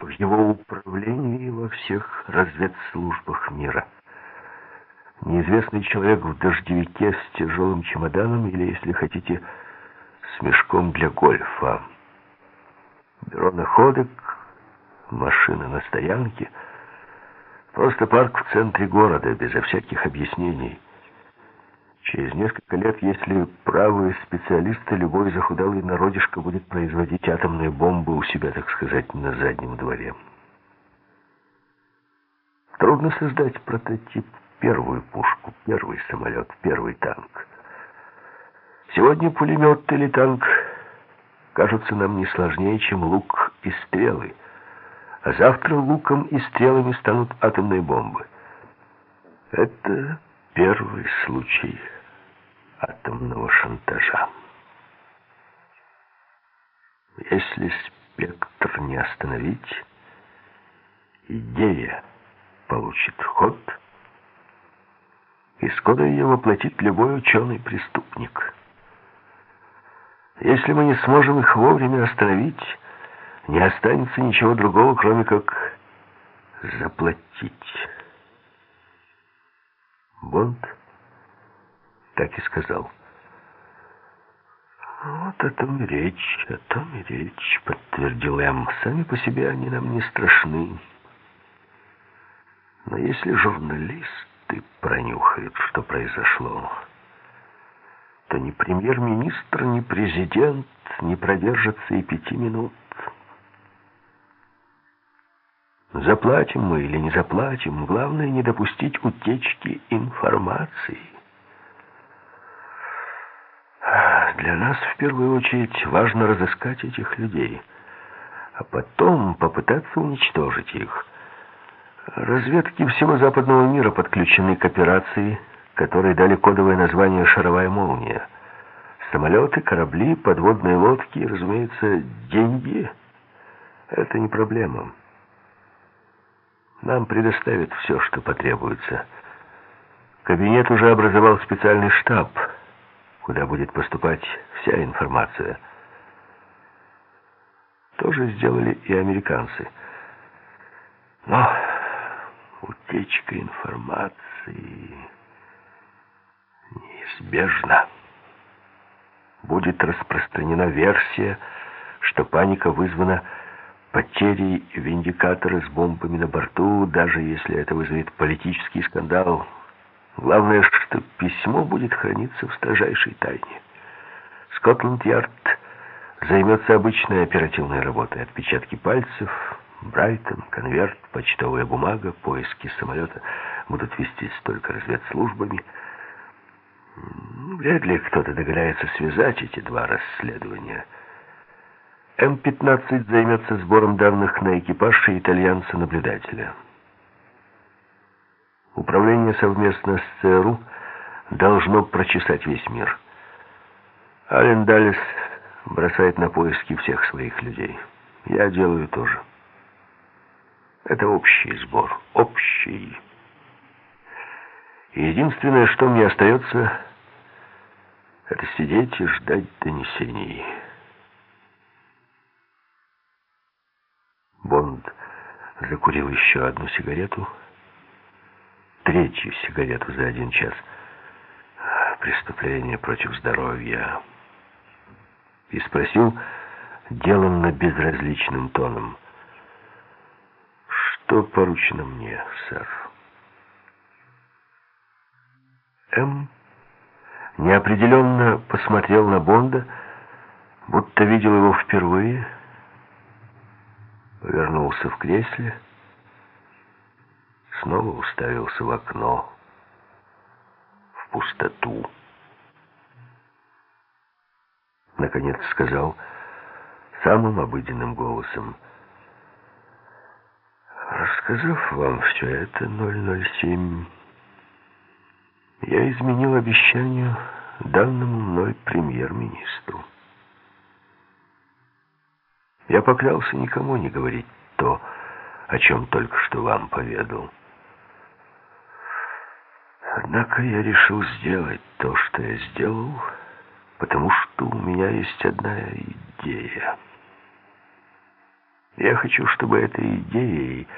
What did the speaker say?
в его управлении и во всех разведслужбах мира. Неизвестный человек в дождевике с тяжелым чемоданом или, если хотите, с мешком для гольфа. Бюро находок, машина на стоянке, просто парк в центре города, безо всяких объяснений. Через несколько лет, если правые специалисты, любой захудалый народишко будет производить атомные бомбы у себя, так сказать, на заднем дворе. Трудно создать прототип, первую пушку, первый самолет, первый танк. Сегодня пулемет или танк кажутся нам не сложнее, чем лук и стрелы, а завтра луком и стрелами станут атомные бомбы. Это первый случай атомного шантажа. Если спектр не остановить, идея получит ход, и скоро ее воплотит любой ученый-преступник. Если мы не сможем их вовремя остановить, не останется ничего другого, кроме как заплатить. Бонд так и сказал. «Вот о том и речь, о том и речь», — подтвердил М. «Сами по себе они нам не страшны. Но если журналисты пронюхают, что произошло, то ни премьер-министр, ни президент не продержатся и пяти минут. Заплатим мы или не заплатим, главное не допустить утечки информации». Для нас в первую очередь важно разыскать этих людей, а потом попытаться уничтожить их. Разведки всего западного мира подключены к операции, которой дали кодовое название «Шаровая молния». Самолеты, корабли, подводные лодки, разумеется, деньги — это не проблема. Нам предоставят все, что потребуется. Кабинет уже образовал специальный штаб — куда будет поступать вся информация. Тоже сделали и американцы. Но утечка информации неизбежна. Будет распространена версия, что паника вызвана потерей виндикатора с бомбами на борту, даже если это вызовет политический скандал – Главное, что письмо будет храниться в строжайшей тайне. Скотланд-Ярд займется обычной оперативной работой. Отпечатки пальцев, Брайтон, конверт, почтовая бумага, поиски самолета будут вестись только разведслужбами. Вряд ли кто-то догадается связать эти два расследования. М-15 займется сбором данных на экипаж и итальянца-наблюдателя. Управление совместно с ЦРУ должно прочесать весь мир. Ален Даллес бросает на поиски всех своих людей. Я делаю тоже. Это общий сбор. Общий. Единственное, что мне остается, это сидеть и ждать донесений. Бонд закурил еще одну сигарету третью сигарету за один час. Преступление против здоровья. И спросил деланно безразличным тоном. Что поручено мне, сэр? М. неопределенно посмотрел на Бонда, будто видел его впервые, повернулся в кресле снова уставился в окно, в пустоту. Наконец сказал самым обыденным голосом, «Рассказав вам все это, 007, я изменил обещанию, данному мной премьер-министру. Я поклялся никому не говорить то, о чем только что вам поведал. Однако я решил сделать то, что я сделал, потому что у меня есть одна идея. Я хочу, чтобы этой идеей